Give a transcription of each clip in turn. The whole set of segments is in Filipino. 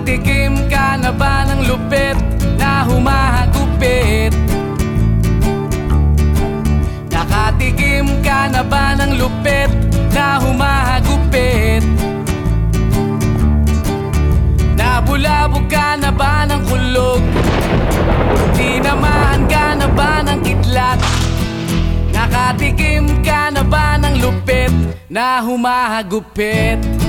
Nakatikim ka na ba ng lupit na humahagupit? Nakatikim ka na ba ng lupit na humahagupit? Nabulabog ka na ba ng kulog? Tinamahan ka na ba ng kitlat? Nakatikim ka na ba ng lupit na humahagupit?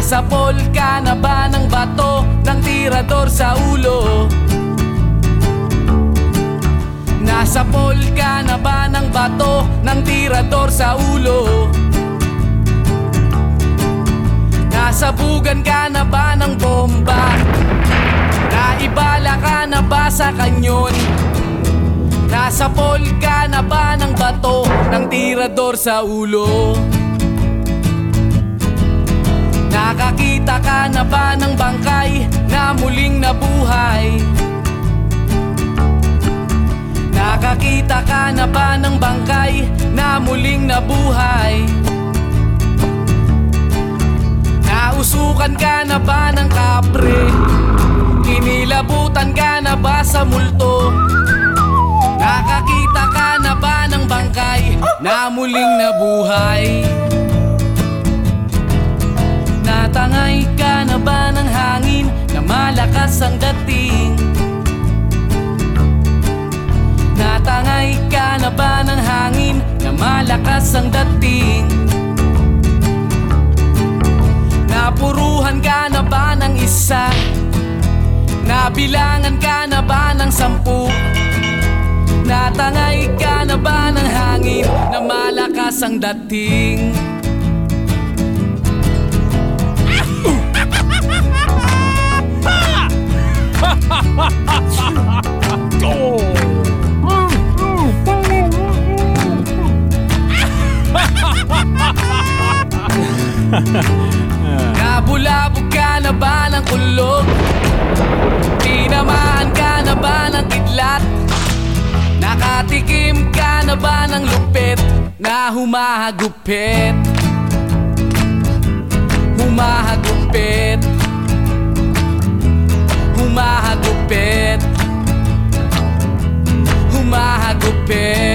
Nasa pol ka na ba ng bato ng tirador sa ulo? Nasa pol ka na ba ng bato ng tirador sa ulo? Nasabugan ka na ba ng bomba? Naibala ka na ba sa kanyon? Nasa pol ka na ba ng bato ng tirador sa ulo? Nakakita ka na ba ng bangkay na muling nabuhay? Nakakita ka na ba ng bangkay na muling nabuhay? Nausukan ka na ba ng kapre? Inilabutan ka na ba sa multo? Nakakita ka na ba ng bangkay na muling nabuhay? Malakas ang dating? Natangay ka na ba ng hangin na malakas ang dating? Napuruhan ka na ba ng isa? Nabilangan ka na ba ng sampu? Natangay ka na ba ng hangin na malakas ang dating? Nabulabog ka na ba ng kulog? Tinamaan ka na ba ng kidlat? Nakatikim ka na ba ng lupit na humahagupit? Humahagupit Humahagupit Humahagupit